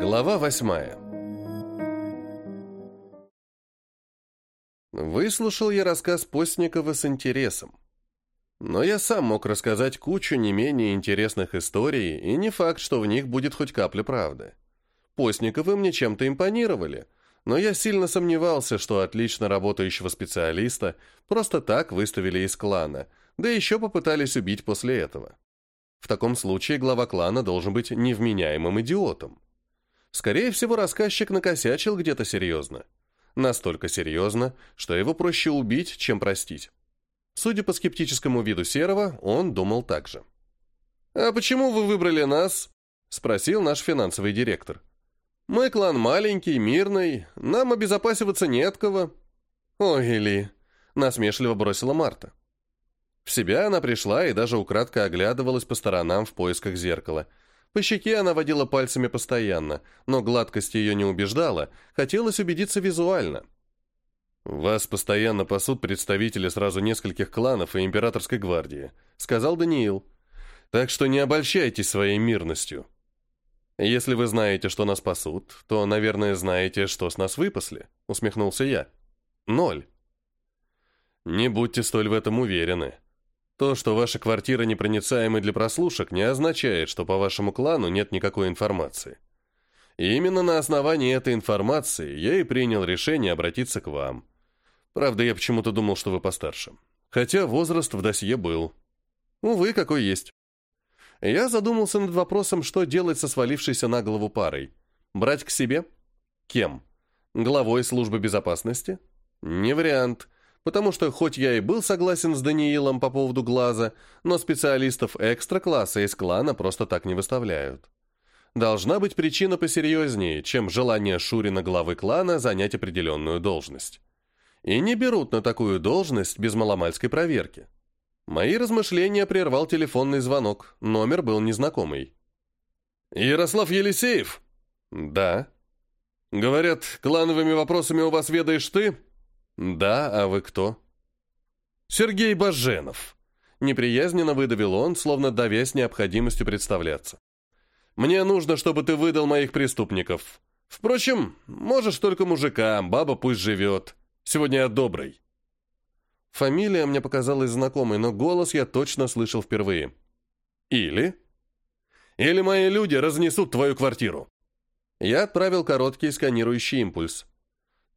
Глава восьмая Выслушал я рассказ Постникова с интересом. Но я сам мог рассказать кучу не менее интересных историй, и не факт, что в них будет хоть капля правды. Постниковы мне чем-то импонировали, но я сильно сомневался, что отлично работающего специалиста просто так выставили из клана, да еще попытались убить после этого. В таком случае глава клана должен быть невменяемым идиотом. Скорее всего, рассказчик накосячил где-то серьезно. Настолько серьезно, что его проще убить, чем простить. Судя по скептическому виду Серого, он думал так же. «А почему вы выбрали нас?» – спросил наш финансовый директор. «Мы клан маленький, мирный, нам обезопасиваться нет кого». «Ой, Ли!» – насмешливо бросила Марта. В себя она пришла и даже украдко оглядывалась по сторонам в поисках зеркала – по щеке она водила пальцами постоянно, но гладкость ее не убеждала, хотелось убедиться визуально. «Вас постоянно пасут представители сразу нескольких кланов и императорской гвардии», — сказал Даниил. «Так что не обольщайтесь своей мирностью. Если вы знаете, что нас пасут, то, наверное, знаете, что с нас выпасли», — усмехнулся я. «Ноль». «Не будьте столь в этом уверены», то, что ваша квартира непроницаема для прослушек, не означает, что по вашему клану нет никакой информации. И именно на основании этой информации я и принял решение обратиться к вам. Правда, я почему-то думал, что вы постарше. Хотя возраст в досье был. Увы, какой есть. Я задумался над вопросом, что делать со свалившейся на голову парой. Брать к себе? Кем? Главой службы безопасности? Не вариант потому что хоть я и был согласен с Даниилом по поводу глаза, но специалистов экстра-класса из клана просто так не выставляют. Должна быть причина посерьезнее, чем желание Шурина главы клана занять определенную должность. И не берут на такую должность без маломальской проверки. Мои размышления прервал телефонный звонок, номер был незнакомый. «Ярослав Елисеев?» «Да». «Говорят, клановыми вопросами у вас ведаешь ты?» «Да, а вы кто?» «Сергей Баженов», — неприязненно выдавил он, словно довес необходимостью представляться. «Мне нужно, чтобы ты выдал моих преступников. Впрочем, можешь только мужика, баба пусть живет. Сегодня я добрый». Фамилия мне показалась знакомой, но голос я точно слышал впервые. «Или?» «Или мои люди разнесут твою квартиру». Я отправил короткий сканирующий импульс.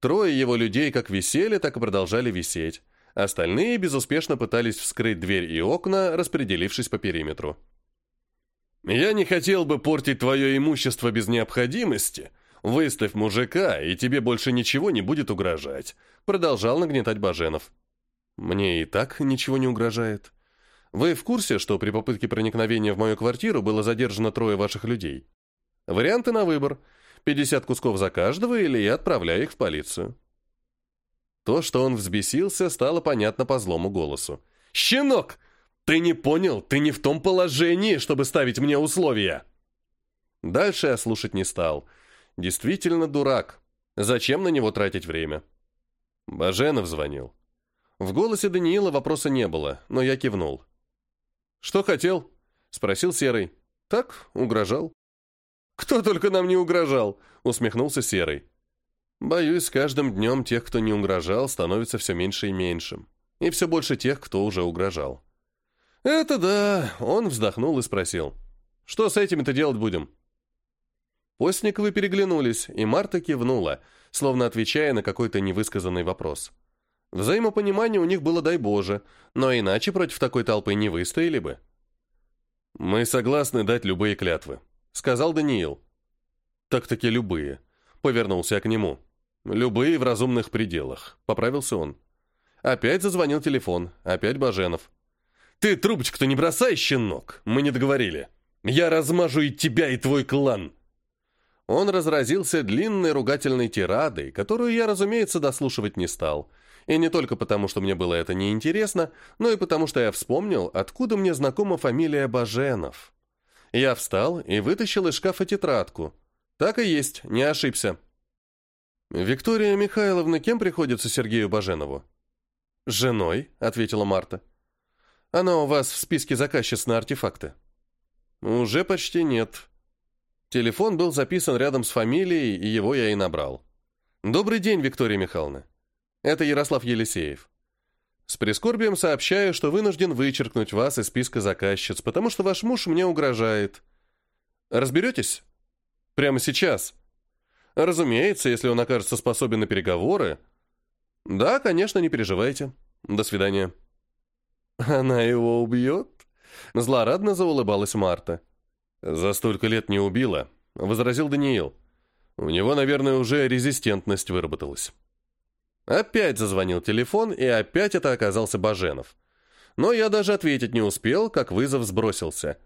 Трое его людей как висели, так и продолжали висеть. Остальные безуспешно пытались вскрыть дверь и окна, распределившись по периметру. «Я не хотел бы портить твое имущество без необходимости. Выставь мужика, и тебе больше ничего не будет угрожать», — продолжал нагнетать Баженов. «Мне и так ничего не угрожает. Вы в курсе, что при попытке проникновения в мою квартиру было задержано трое ваших людей? Варианты на выбор — 50 кусков за каждого, или я отправляю их в полицию. То, что он взбесился, стало понятно по злому голосу. «Щенок! Ты не понял, ты не в том положении, чтобы ставить мне условия!» Дальше я слушать не стал. Действительно дурак. Зачем на него тратить время? Баженов звонил. В голосе Даниила вопроса не было, но я кивнул. «Что хотел?» — спросил Серый. «Так, угрожал». «Кто только нам не угрожал!» — усмехнулся Серый. «Боюсь, с каждым днем тех, кто не угрожал, становится все меньше и меньше. И все больше тех, кто уже угрожал». «Это да!» — он вздохнул и спросил. «Что с этими-то делать будем?» Постниковы переглянулись, и Марта кивнула, словно отвечая на какой-то невысказанный вопрос. Взаимопонимание у них было, дай Боже, но иначе против такой толпы не выстояли бы. «Мы согласны дать любые клятвы», сказал Даниил. Так-таки любые. Повернулся я к нему. Любые в разумных пределах, поправился он. Опять зазвонил телефон, опять Баженов. Ты трубочку-то не бросай, щенок, мы не договорили. Я размажу и тебя, и твой клан. Он разразился длинной ругательной тирадой, которую я, разумеется, дослушивать не стал. И не только потому, что мне было это неинтересно, но и потому, что я вспомнил, откуда мне знакома фамилия Баженов. Я встал и вытащил из шкафа тетрадку. Так и есть, не ошибся. «Виктория Михайловна кем приходится Сергею Баженову?» «Женой», — ответила Марта. «Она у вас в списке заказчиц на артефакты». «Уже почти нет». Телефон был записан рядом с фамилией, и его я и набрал. «Добрый день, Виктория Михайловна. Это Ярослав Елисеев. С прискорбием сообщаю, что вынужден вычеркнуть вас из списка заказчиц, потому что ваш муж мне угрожает. Разберетесь? Прямо сейчас. Разумеется, если он окажется способен на переговоры. Да, конечно, не переживайте. До свидания. Она его убьет? Злорадно заулыбалась Марта. За столько лет не убила, возразил Даниил. У него, наверное, уже резистентность выработалась. Опять зазвонил телефон, и опять это оказался Баженов. Но я даже ответить не успел, как вызов сбросился.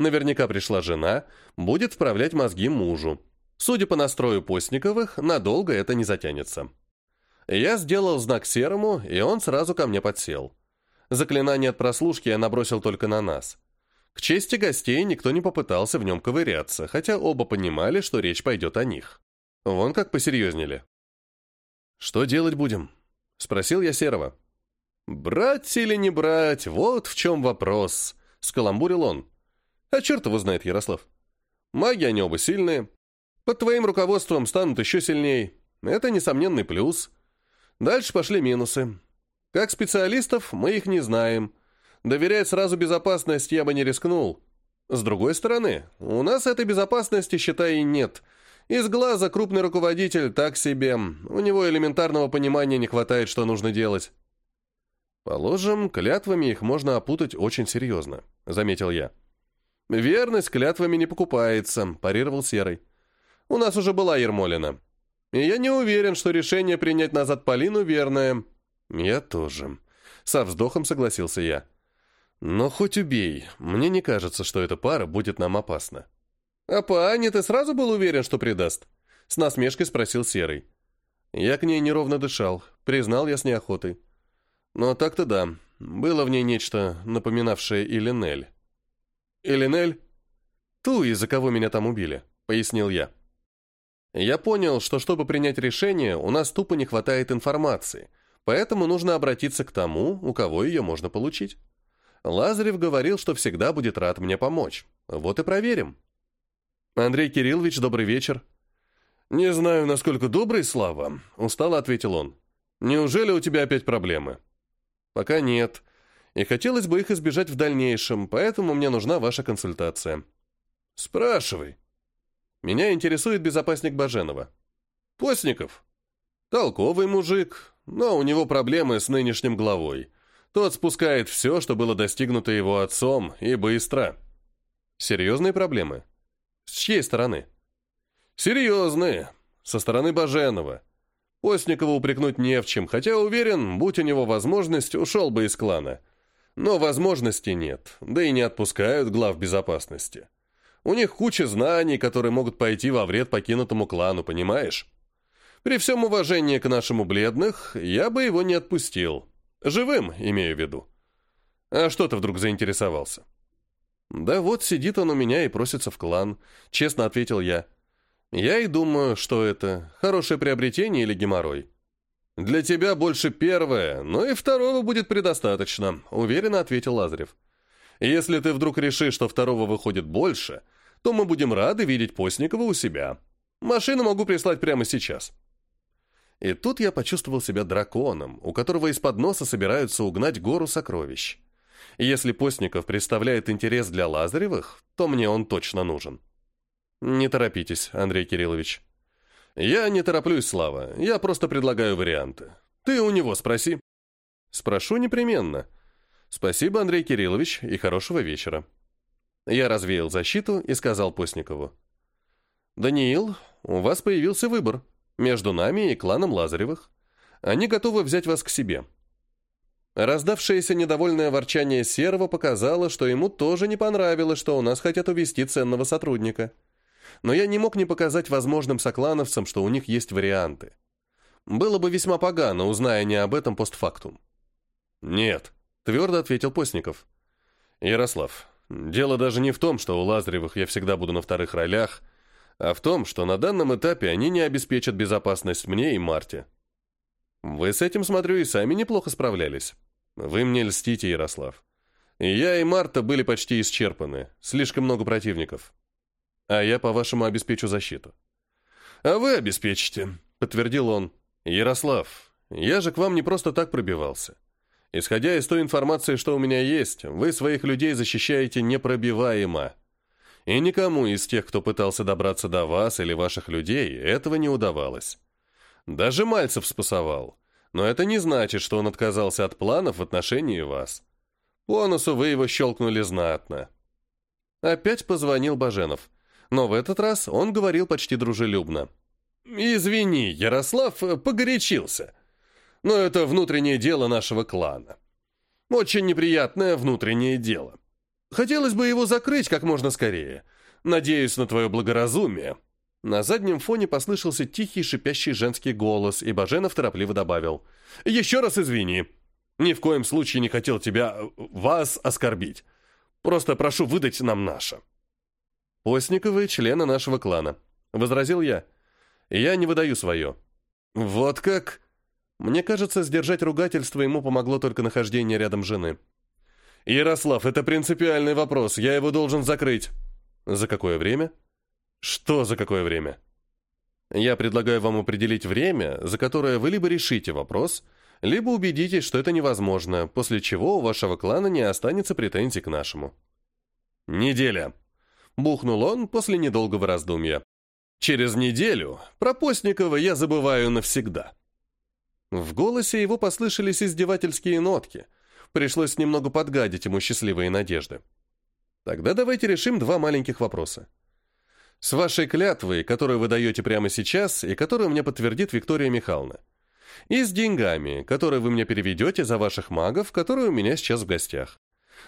Наверняка пришла жена, будет вправлять мозги мужу. Судя по настрою Постниковых, надолго это не затянется. Я сделал знак Серому, и он сразу ко мне подсел. Заклинание от прослушки я набросил только на нас. К чести гостей никто не попытался в нем ковыряться, хотя оба понимали, что речь пойдет о них. Вон как посерьезнели. «Что делать будем?» — спросил я Серого. «Брать или не брать, вот в чем вопрос», — скаламбурил он. «А черт его знает, Ярослав. Маги они оба сильные. Под твоим руководством станут еще сильнее. Это несомненный плюс. Дальше пошли минусы. Как специалистов мы их не знаем. Доверять сразу безопасность я бы не рискнул. С другой стороны, у нас этой безопасности, считай, и нет. Из глаза крупный руководитель так себе. У него элементарного понимания не хватает, что нужно делать. Положим, клятвами их можно опутать очень серьезно, заметил я. Верность клятвами не покупается, парировал Серый. У нас уже была Ермолина. И я не уверен, что решение принять назад Полину верное. Я тоже. Со вздохом согласился я. Но хоть убей, мне не кажется, что эта пара будет нам опасна. «А Паани ты сразу был уверен, что предаст?» С насмешкой спросил Серый. Я к ней неровно дышал, признал я с неохотой. Но так-то да, было в ней нечто, напоминавшее Элинель. «Элинель?» «Ту, из-за кого меня там убили», — пояснил я. Я понял, что чтобы принять решение, у нас тупо не хватает информации, поэтому нужно обратиться к тому, у кого ее можно получить. Лазарев говорил, что всегда будет рад мне помочь. Вот и проверим. «Андрей Кириллович, добрый вечер». «Не знаю, насколько добрый, Слава», — устало ответил он. «Неужели у тебя опять проблемы?» «Пока нет. И хотелось бы их избежать в дальнейшем, поэтому мне нужна ваша консультация». «Спрашивай». «Меня интересует безопасник Баженова». «Постников?» «Толковый мужик, но у него проблемы с нынешним главой. Тот спускает все, что было достигнуто его отцом, и быстро». «Серьезные проблемы?» С чьей стороны? Серьезные. Со стороны Баженова. Постникова упрекнуть не в чем, хотя уверен, будь у него возможность, ушел бы из клана. Но возможности нет, да и не отпускают глав безопасности. У них куча знаний, которые могут пойти во вред покинутому клану, понимаешь? При всем уважении к нашему бледных, я бы его не отпустил. Живым, имею в виду. А что ты вдруг заинтересовался? «Да вот сидит он у меня и просится в клан», — честно ответил я. «Я и думаю, что это, хорошее приобретение или геморрой?» «Для тебя больше первое, но и второго будет предостаточно», — уверенно ответил Лазарев. «Если ты вдруг решишь, что второго выходит больше, то мы будем рады видеть Постникова у себя. Машину могу прислать прямо сейчас». И тут я почувствовал себя драконом, у которого из-под носа собираются угнать гору сокровищ. Если Постников представляет интерес для Лазаревых, то мне он точно нужен. Не торопитесь, Андрей Кириллович. Я не тороплюсь, Слава, я просто предлагаю варианты. Ты у него спроси. Спрошу непременно. Спасибо, Андрей Кириллович, и хорошего вечера. Я развеял защиту и сказал Постникову. «Даниил, у вас появился выбор между нами и кланом Лазаревых. Они готовы взять вас к себе. Раздавшееся недовольное ворчание серого показало, что ему тоже не понравилось, что у нас хотят увести ценного сотрудника. Но я не мог не показать возможным соклановцам, что у них есть варианты. Было бы весьма погано, узная не об этом постфактум. «Нет», — твердо ответил Постников. «Ярослав, дело даже не в том, что у Лазаревых я всегда буду на вторых ролях, а в том, что на данном этапе они не обеспечат безопасность мне и Марте». «Вы с этим, смотрю, и сами неплохо справлялись». Вы мне льстите, Ярослав. Я и Марта были почти исчерпаны. Слишком много противников. А я, по-вашему, обеспечу защиту. А вы обеспечите, подтвердил он. Ярослав, я же к вам не просто так пробивался. Исходя из той информации, что у меня есть, вы своих людей защищаете непробиваемо. И никому из тех, кто пытался добраться до вас или ваших людей, этого не удавалось. Даже Мальцев спасовал. Но это не значит, что он отказался от планов в отношении вас. По носу вы его щелкнули знатно. Опять позвонил Баженов. Но в этот раз он говорил почти дружелюбно. «Извини, Ярослав погорячился. Но это внутреннее дело нашего клана. Очень неприятное внутреннее дело. Хотелось бы его закрыть как можно скорее. Надеюсь на твое благоразумие». На заднем фоне послышался тихий шипящий женский голос, и Баженов торопливо добавил. «Еще раз извини. Ни в коем случае не хотел тебя... Э, вас оскорбить. Просто прошу выдать нам наше». «Постниковые члены нашего клана», — возразил я. «Я не выдаю свое». «Вот как?» Мне кажется, сдержать ругательство ему помогло только нахождение рядом жены. «Ярослав, это принципиальный вопрос, я его должен закрыть». «За какое время?» Что за какое время? Я предлагаю вам определить время, за которое вы либо решите вопрос, либо убедитесь, что это невозможно, после чего у вашего клана не останется претензий к нашему. Неделя. Бухнул он после недолгого раздумья. Через неделю про Постникова я забываю навсегда. В голосе его послышались издевательские нотки. Пришлось немного подгадить ему счастливые надежды. Тогда давайте решим два маленьких вопроса. С вашей клятвой, которую вы даете прямо сейчас и которую мне подтвердит Виктория Михайловна. И с деньгами, которые вы мне переведете за ваших магов, которые у меня сейчас в гостях.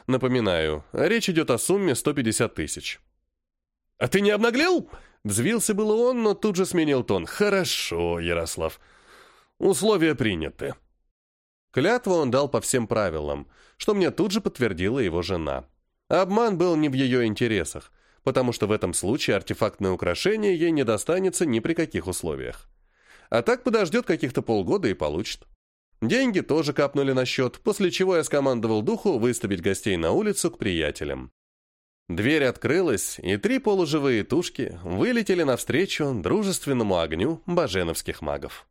Напоминаю, речь идет о сумме 150 тысяч». «А ты не обнаглел?» Взвился было он, но тут же сменил тон. «Хорошо, Ярослав. Условия приняты». Клятву он дал по всем правилам, что мне тут же подтвердила его жена. Обман был не в ее интересах, потому что в этом случае артефактное украшение ей не достанется ни при каких условиях. А так подождет каких-то полгода и получит. Деньги тоже капнули на счет, после чего я скомандовал духу выставить гостей на улицу к приятелям. Дверь открылась, и три полуживые тушки вылетели навстречу дружественному огню баженовских магов.